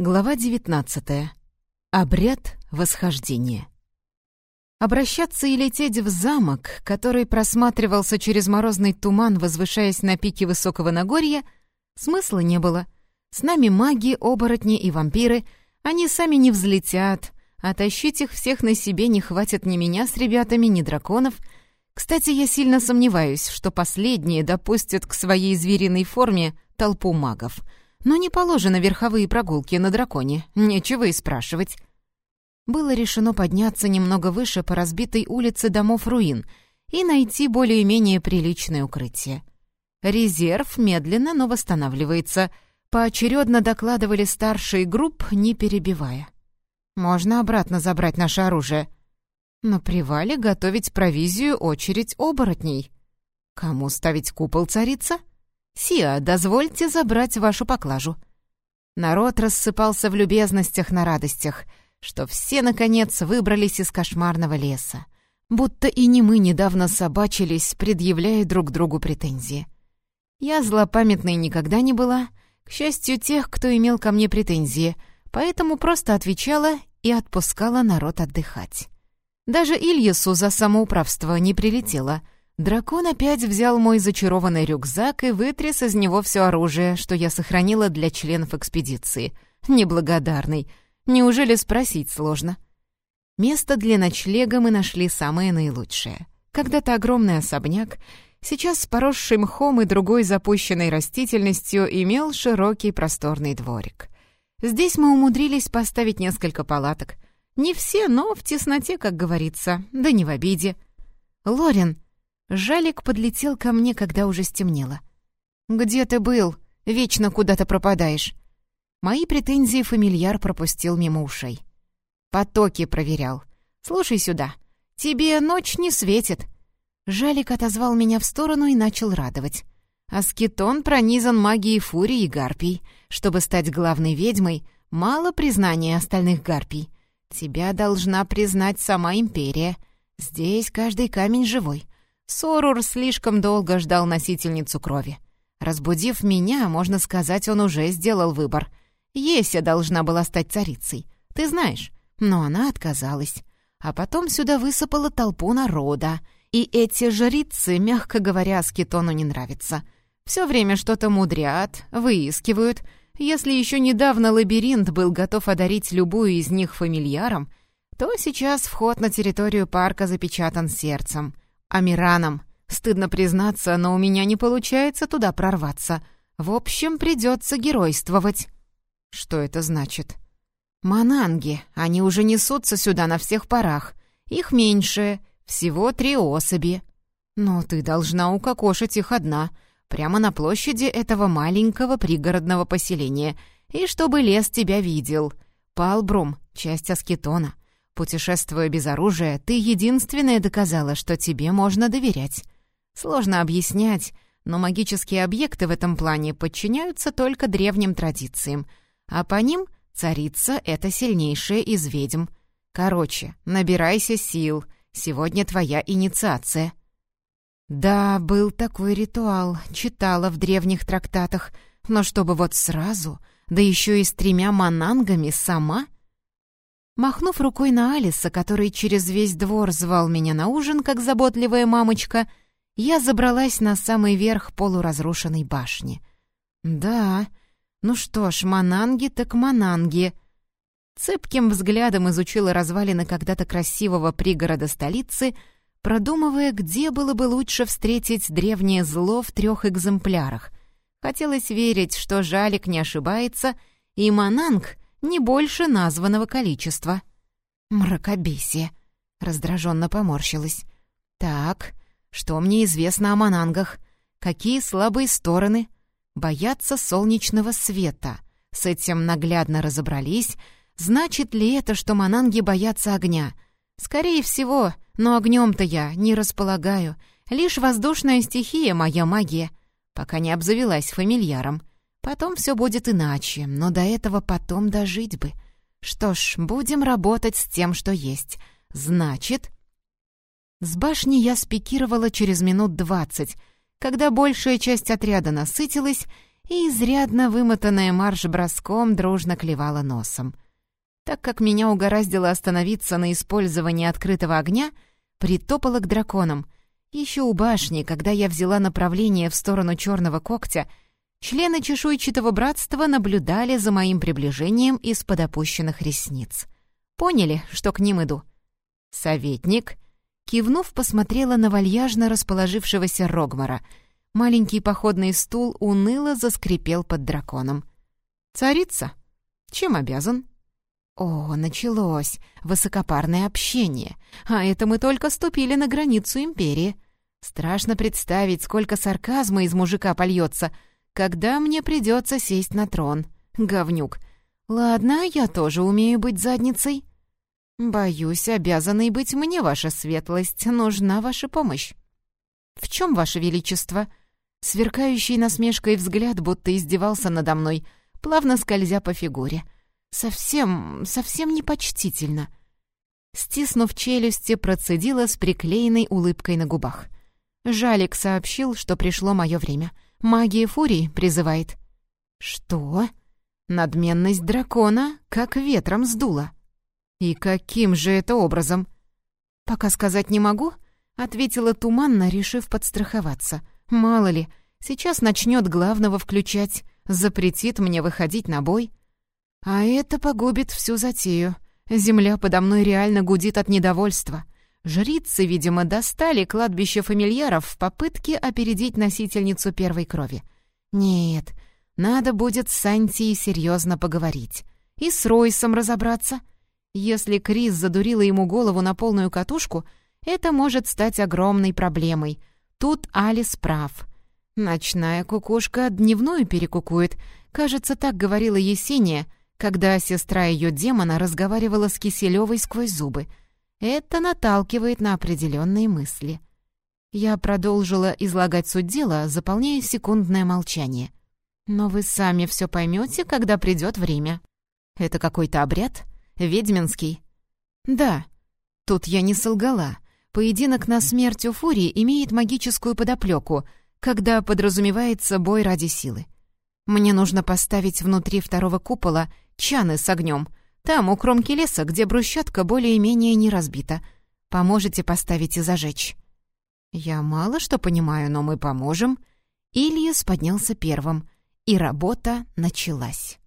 Глава 19. Обряд восхождения. Обращаться и лететь в замок, который просматривался через морозный туман, возвышаясь на пике высокого Нагорья, смысла не было. С нами маги, оборотни и вампиры, они сами не взлетят, а тащить их всех на себе не хватит ни меня с ребятами, ни драконов. Кстати, я сильно сомневаюсь, что последние допустят к своей звериной форме толпу магов — но не положено верховые прогулки на драконе, нечего и спрашивать. Было решено подняться немного выше по разбитой улице домов руин и найти более-менее приличное укрытие. Резерв медленно, но восстанавливается. Поочередно докладывали старшие групп, не перебивая. «Можно обратно забрать наше оружие». На привале готовить провизию очередь оборотней. Кому ставить купол царица? «Сиа, дозвольте забрать вашу поклажу». Народ рассыпался в любезностях на радостях, что все, наконец, выбрались из кошмарного леса. Будто и не мы недавно собачились, предъявляя друг другу претензии. Я злопамятной никогда не была, к счастью, тех, кто имел ко мне претензии, поэтому просто отвечала и отпускала народ отдыхать. Даже Ильясу за самоуправство не прилетело — Дракон опять взял мой зачарованный рюкзак и вытряс из него все оружие, что я сохранила для членов экспедиции. Неблагодарный. Неужели спросить сложно? Место для ночлега мы нашли самое наилучшее. Когда-то огромный особняк, сейчас с поросший мхом и другой запущенной растительностью, имел широкий просторный дворик. Здесь мы умудрились поставить несколько палаток. Не все, но в тесноте, как говорится, да не в обиде. «Лорин», Жалик подлетел ко мне, когда уже стемнело. «Где ты был? Вечно куда-то пропадаешь». Мои претензии фамильяр пропустил мимо ушей. «Потоки проверял. Слушай сюда. Тебе ночь не светит». Жалик отозвал меня в сторону и начал радовать. Аскетон пронизан магией фурии и гарпий. Чтобы стать главной ведьмой, мало признания остальных гарпий. Тебя должна признать сама Империя. Здесь каждый камень живой. Сорур слишком долго ждал носительницу крови. Разбудив меня, можно сказать, он уже сделал выбор. Еся должна была стать царицей, ты знаешь, но она отказалась. А потом сюда высыпала толпу народа, и эти жрицы, мягко говоря, скитону не нравятся. Все время что-то мудрят, выискивают. Если еще недавно лабиринт был готов одарить любую из них фамильяром, то сейчас вход на территорию парка запечатан сердцем — Амираном. Стыдно признаться, но у меня не получается туда прорваться. В общем, придется геройствовать. Что это значит? Мананги. Они уже несутся сюда на всех парах. Их меньше, всего три особи. Но ты должна укокошить их одна, прямо на площади этого маленького пригородного поселения, и чтобы лес тебя видел. Палбрум — часть Аскетона. Путешествуя без оружия, ты единственная доказала, что тебе можно доверять. Сложно объяснять, но магические объекты в этом плане подчиняются только древним традициям, а по ним царица — это сильнейшая из ведьм. Короче, набирайся сил, сегодня твоя инициация. Да, был такой ритуал, читала в древних трактатах, но чтобы вот сразу, да еще и с тремя манангами сама — Махнув рукой на Алиса, который через весь двор звал меня на ужин, как заботливая мамочка, я забралась на самый верх полуразрушенной башни. Да, ну что ж, мананги так мананги. Цепким взглядом изучила развалины когда-то красивого пригорода столицы, продумывая, где было бы лучше встретить древнее зло в трех экземплярах. Хотелось верить, что Жалик не ошибается, и Мананг — не больше названного количества. Мракобесие. Раздраженно поморщилась. Так, что мне известно о манангах? Какие слабые стороны? Боятся солнечного света. С этим наглядно разобрались. Значит ли это, что мананги боятся огня? Скорее всего, но огнем-то я не располагаю. Лишь воздушная стихия — моя магия, пока не обзавелась фамильяром. Потом все будет иначе, но до этого потом дожить бы. Что ж, будем работать с тем, что есть. Значит... С башни я спикировала через минут двадцать, когда большая часть отряда насытилась, и, изрядно вымотанная марш-броском, дружно клевала носом. Так как меня угораздило остановиться на использовании открытого огня, притопала к драконам. Еще у башни, когда я взяла направление в сторону черного когтя, члены чешуйчатого братства наблюдали за моим приближением из-под опущенных ресниц. Поняли, что к ним иду. «Советник», кивнув, посмотрела на вальяжно расположившегося Рогмара. Маленький походный стул уныло заскрипел под драконом. «Царица? Чем обязан?» О, началось высокопарное общение, а это мы только ступили на границу империи. Страшно представить, сколько сарказма из мужика польется, когда мне придется сесть на трон. Говнюк. Ладно, я тоже умею быть задницей. Боюсь, обязанной быть мне, ваша светлость, нужна ваша помощь. В чем, ваше величество? Сверкающий насмешкой взгляд будто издевался надо мной, плавно скользя по фигуре — Совсем, совсем непочтительно. Стиснув челюсти, процедила с приклеенной улыбкой на губах. Жалик сообщил, что пришло мое время. Магия фурии призывает. Что? Надменность дракона как ветром сдула. И каким же это образом? Пока сказать не могу, ответила туманно, решив подстраховаться. Мало ли, сейчас начнет главного включать, запретит мне выходить на бой. А это погубит всю затею. Земля подо мной реально гудит от недовольства. Жрицы, видимо, достали кладбище фамильяров в попытке опередить носительницу первой крови. Нет, надо будет с Сантией серьезно поговорить. И с Ройсом разобраться. Если Крис задурила ему голову на полную катушку, это может стать огромной проблемой. Тут Алис прав. Ночная кукушка дневную перекукует. Кажется, так говорила Есения — когда сестра ее демона разговаривала с Киселевой сквозь зубы. Это наталкивает на определенные мысли. Я продолжила излагать суть дела, заполняя секундное молчание. Но вы сами все поймете, когда придет время. Это какой-то обряд? Ведьминский? Да. Тут я не солгала. Поединок на смерть у Фурии имеет магическую подоплеку, когда подразумевается бой ради силы. Мне нужно поставить внутри второго купола чаны с огнем. Там, у кромки леса, где брусчатка более-менее не разбита. Поможете поставить и зажечь?» «Я мало что понимаю, но мы поможем». Ильяс поднялся первым, и работа началась.